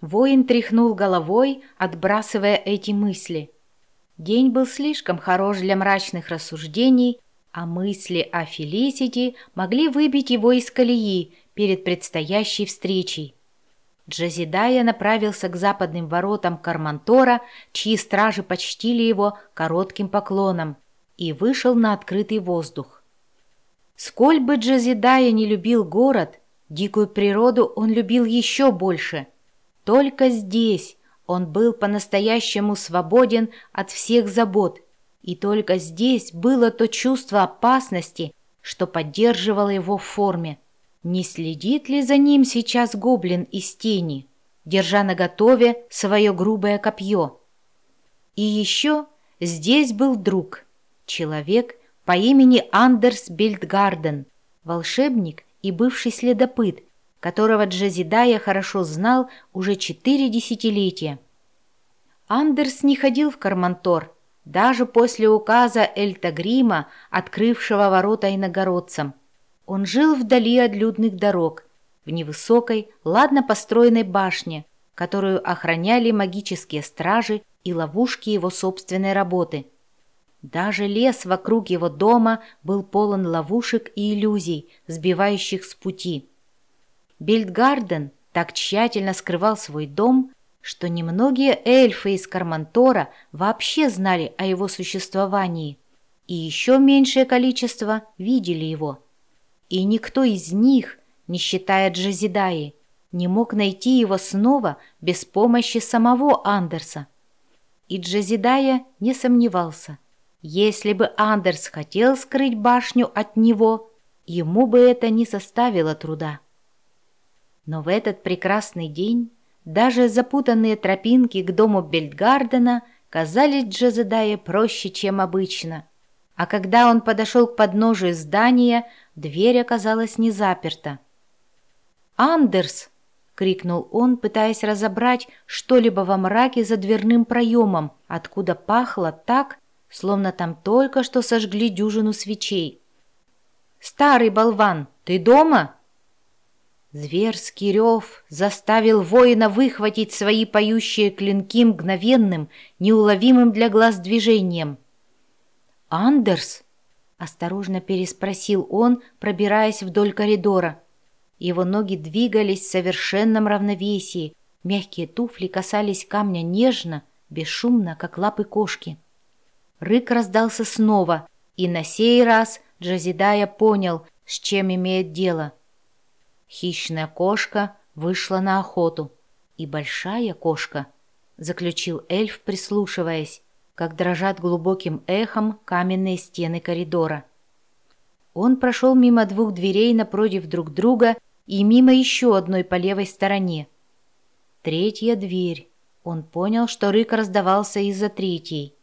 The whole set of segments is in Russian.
Воин тряхнул головой, отбрасывая эти мысли. День был слишком хорош для мрачных рассуждений, а мысли о Фелисити могли выбить его из колеи перед предстоящей встречей. Джазидая направился к западным воротам Кармантора, чьи стражи почтили его коротким поклоном, и вышел на открытый воздух. Сколь бы Джазидая не любил город, дикую природу он любил еще больше. Только здесь он был по-настоящему свободен от всех забот, и только здесь было то чувство опасности, что поддерживало его в форме. Не следит ли за ним сейчас гоблин из тени, держа наготове свое грубое копье? И еще здесь был друг, человек по имени Андерс Бильдгарден, волшебник и бывший следопыт, которого Джазидая хорошо знал уже четыре десятилетия. Андерс не ходил в Кармантор, даже после указа Эльтагрима, открывшего ворота иногородцам. Он жил вдали от людных дорог, в невысокой, ладно построенной башне, которую охраняли магические стражи и ловушки его собственной работы. Даже лес вокруг его дома был полон ловушек и иллюзий, сбивающих с пути. Бильдгарден так тщательно скрывал свой дом, что немногие эльфы из Кармантора вообще знали о его существовании, и еще меньшее количество видели его и никто из них, не считая Джазидаи, не мог найти его снова без помощи самого Андерса. И Джазидая не сомневался. Если бы Андерс хотел скрыть башню от него, ему бы это не составило труда. Но в этот прекрасный день даже запутанные тропинки к дому Бельдгардена казались Джазидае проще, чем обычно. А когда он подошел к подножию здания, Дверь оказалась не заперта. «Андерс!» — крикнул он, пытаясь разобрать что-либо во мраке за дверным проемом, откуда пахло так, словно там только что сожгли дюжину свечей. «Старый болван, ты дома?» Зверский рев заставил воина выхватить свои поющие клинки мгновенным, неуловимым для глаз движением. «Андерс!» Осторожно переспросил он, пробираясь вдоль коридора. Его ноги двигались в совершенном равновесии. Мягкие туфли касались камня нежно, бесшумно, как лапы кошки. Рык раздался снова, и на сей раз Джазидая понял, с чем имеет дело. Хищная кошка вышла на охоту. И большая кошка, заключил эльф, прислушиваясь как дрожат глубоким эхом каменные стены коридора. Он прошел мимо двух дверей напротив друг друга и мимо еще одной по левой стороне. Третья дверь. Он понял, что рык раздавался из-за третьей.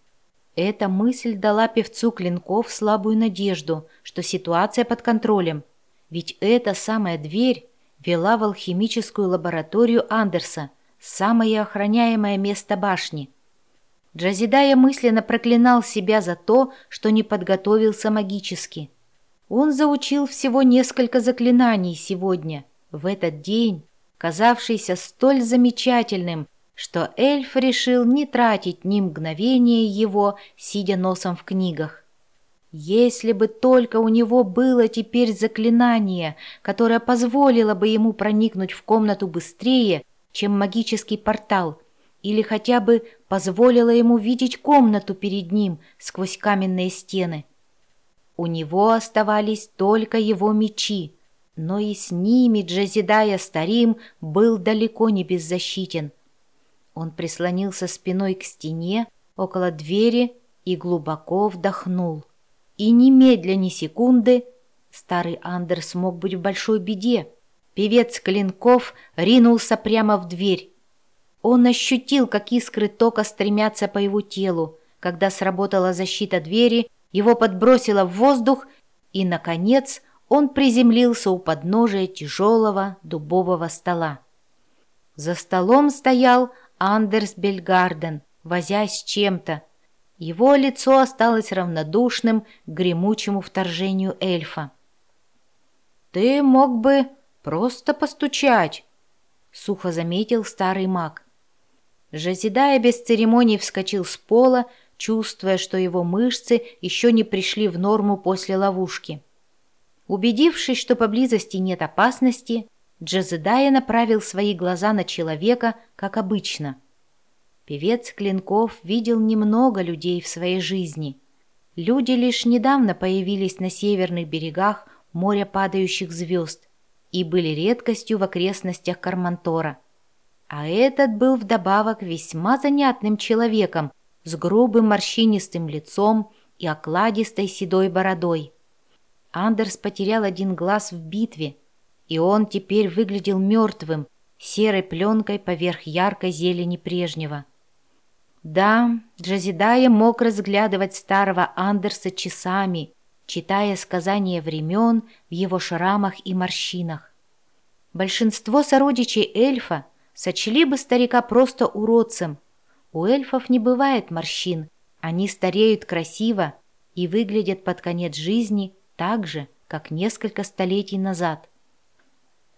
Эта мысль дала певцу клинков слабую надежду, что ситуация под контролем. Ведь эта самая дверь вела в алхимическую лабораторию Андерса, самое охраняемое место башни – Джазидая мысленно проклинал себя за то, что не подготовился магически. Он заучил всего несколько заклинаний сегодня, в этот день, казавшийся столь замечательным, что эльф решил не тратить ни мгновения его, сидя носом в книгах. Если бы только у него было теперь заклинание, которое позволило бы ему проникнуть в комнату быстрее, чем магический портал – или хотя бы позволила ему видеть комнату перед ним сквозь каменные стены. У него оставались только его мечи, но и с ними Джазидая Старим был далеко не беззащитен. Он прислонился спиной к стене около двери и глубоко вдохнул. И немедля ни секунды старый Андерс мог быть в большой беде. Певец Клинков ринулся прямо в дверь. Он ощутил, как искры тока стремятся по его телу. Когда сработала защита двери, его подбросило в воздух, и, наконец, он приземлился у подножия тяжелого дубового стола. За столом стоял Андерс Бельгарден, возясь чем-то. Его лицо осталось равнодушным к гремучему вторжению эльфа. «Ты мог бы просто постучать», сухо заметил старый маг. Жазидая без церемоний вскочил с пола, чувствуя, что его мышцы еще не пришли в норму после ловушки. Убедившись, что поблизости нет опасности, Джазедая направил свои глаза на человека, как обычно. Певец Клинков видел немного людей в своей жизни. Люди лишь недавно появились на северных берегах моря падающих звезд и были редкостью в окрестностях Кармантора. А этот был вдобавок весьма занятным человеком с грубым морщинистым лицом и окладистой седой бородой. Андерс потерял один глаз в битве, и он теперь выглядел мертвым, серой пленкой поверх яркой зелени прежнего. Да, Джазидая мог разглядывать старого Андерса часами, читая сказания времен в его шрамах и морщинах. Большинство сородичей эльфа сочли бы старика просто уродцем. У эльфов не бывает морщин, они стареют красиво и выглядят под конец жизни так же, как несколько столетий назад.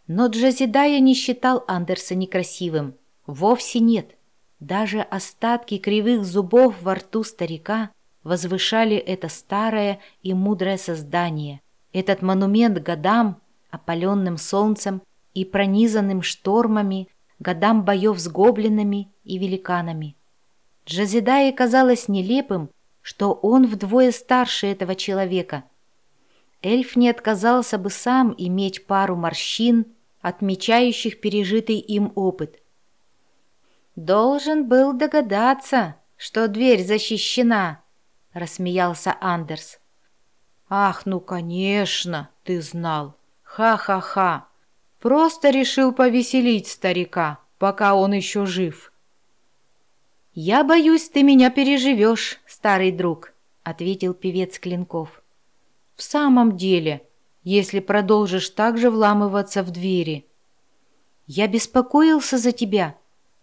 Но Джазидая не считал Андерса некрасивым. Вовсе нет. Даже остатки кривых зубов во рту старика возвышали это старое и мудрое создание, этот монумент годам, опаленным солнцем и пронизанным штормами, годам боев с гоблинами и великанами. Джазидае казалось нелепым, что он вдвое старше этого человека. Эльф не отказался бы сам иметь пару морщин, отмечающих пережитый им опыт. «Должен был догадаться, что дверь защищена», — рассмеялся Андерс. «Ах, ну, конечно, ты знал. Ха-ха-ха. Просто решил повеселить старика, пока он еще жив». «Я боюсь, ты меня переживешь, старый друг», — ответил певец Клинков. «В самом деле, если продолжишь так же вламываться в двери». «Я беспокоился за тебя», —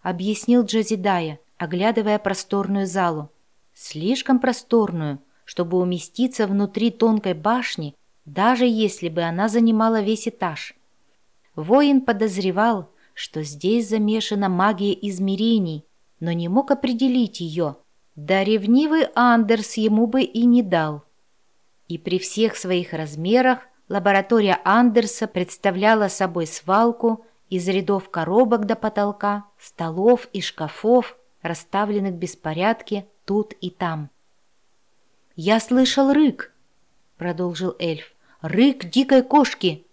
объяснил Джазидая, оглядывая просторную залу. «Слишком просторную, чтобы уместиться внутри тонкой башни, даже если бы она занимала весь этаж. Воин подозревал, что здесь замешана магия измерений, но не мог определить ее, да ревнивый Андерс ему бы и не дал. И при всех своих размерах лаборатория Андерса представляла собой свалку из рядов коробок до потолка, столов и шкафов, расставленных в беспорядке тут и там. «Я слышал рык», — продолжил эльф, — «рык дикой кошки».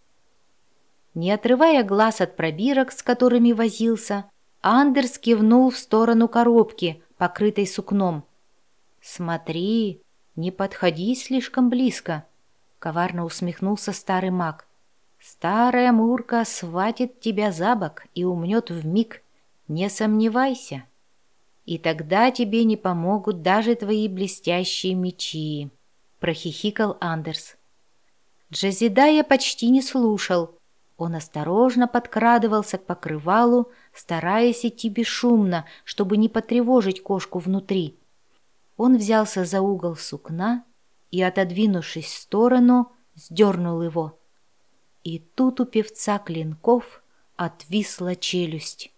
Не отрывая глаз от пробирок, с которыми возился, Андерс кивнул в сторону коробки, покрытой сукном. «Смотри, не подходи слишком близко», — коварно усмехнулся старый маг. «Старая Мурка схватит тебя за бок и умнет в миг, не сомневайся. И тогда тебе не помогут даже твои блестящие мечи», — прохихикал Андерс. Джазидая почти не слушал. Он осторожно подкрадывался к покрывалу, стараясь идти бесшумно, чтобы не потревожить кошку внутри. Он взялся за угол сукна и, отодвинувшись в сторону, сдернул его. И тут у певца клинков отвисла челюсть.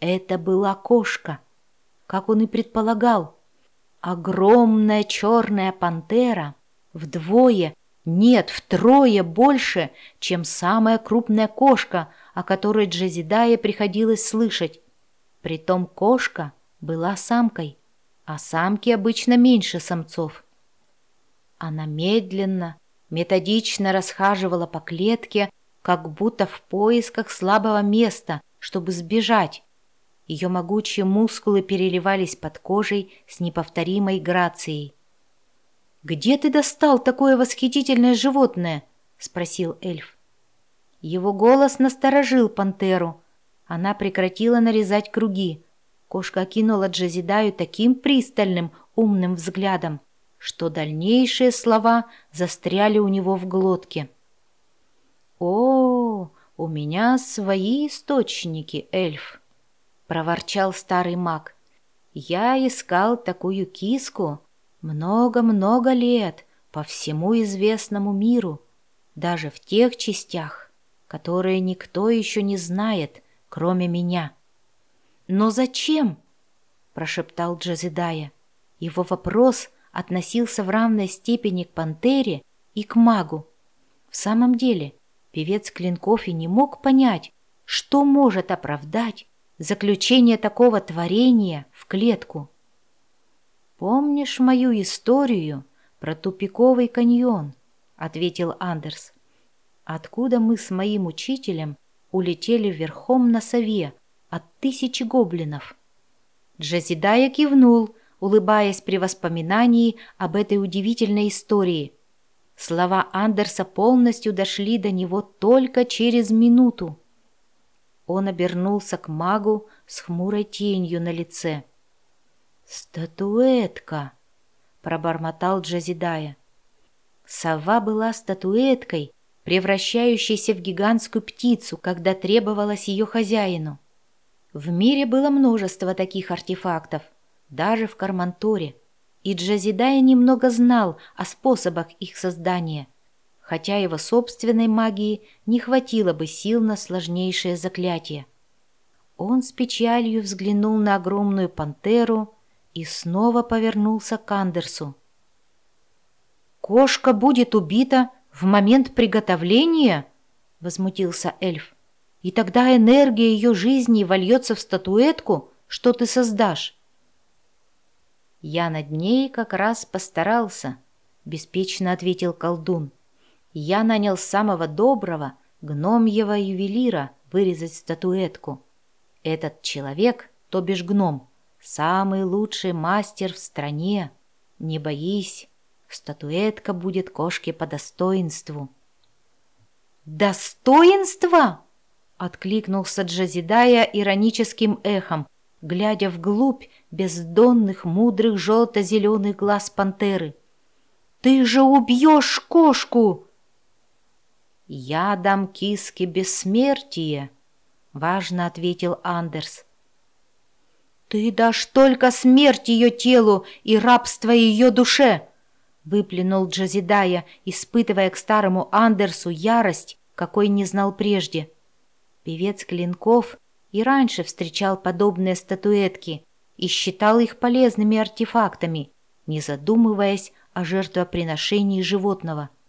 Это была кошка, как он и предполагал. Огромная черная пантера, вдвое, нет, втрое больше, чем самая крупная кошка, о которой Джезидае приходилось слышать. Притом кошка была самкой, а самки обычно меньше самцов. Она медленно, методично расхаживала по клетке, как будто в поисках слабого места, чтобы сбежать. Ее могучие мускулы переливались под кожей с неповторимой грацией. «Где ты достал такое восхитительное животное?» — спросил эльф. Его голос насторожил пантеру. Она прекратила нарезать круги. Кошка кинула Джазидаю таким пристальным, умным взглядом, что дальнейшие слова застряли у него в глотке. «О, у меня свои источники, эльф!» — проворчал старый маг. «Я искал такую киску много-много лет по всему известному миру, даже в тех частях, которые никто еще не знает, кроме меня. «Но зачем?» — прошептал Джазидая. Его вопрос относился в равной степени к пантере и к магу. В самом деле, певец Клинков и не мог понять, что может оправдать заключение такого творения в клетку. «Помнишь мою историю про тупиковый каньон?» — ответил Андерс. «Откуда мы с моим учителем улетели верхом на сове от тысячи гоблинов?» Джазидая кивнул, улыбаясь при воспоминании об этой удивительной истории. Слова Андерса полностью дошли до него только через минуту. Он обернулся к магу с хмурой тенью на лице. «Статуэтка!» — пробормотал Джазидая. Сова была статуэткой, превращающейся в гигантскую птицу, когда требовалось ее хозяину. В мире было множество таких артефактов, даже в Карманторе, и Джазидая немного знал о способах их создания, хотя его собственной магии не хватило бы сил на сложнейшее заклятие. Он с печалью взглянул на огромную пантеру и снова повернулся к Андерсу. «Кошка будет убита в момент приготовления?» — возмутился эльф. И тогда энергия ее жизни вольется в статуэтку, что ты создашь. Я над ней как раз постарался, беспечно ответил колдун. Я нанял самого доброго гномьего ювелира вырезать статуэтку. Этот человек, то бишь гном, самый лучший мастер в стране. Не боись, статуэтка будет кошке по достоинству. «Достоинство?» Откликнулся Джазидая ироническим эхом, глядя вглубь бездонных мудрых желто-зеленых глаз пантеры. «Ты же убьешь кошку!» «Я дам киске бессмертие», — важно ответил Андерс. «Ты дашь только смерть ее телу и рабство ее душе!» — выплюнул Джазидая, испытывая к старому Андерсу ярость, какой не знал прежде. Певец Клинков и раньше встречал подобные статуэтки и считал их полезными артефактами, не задумываясь о жертвоприношении животного –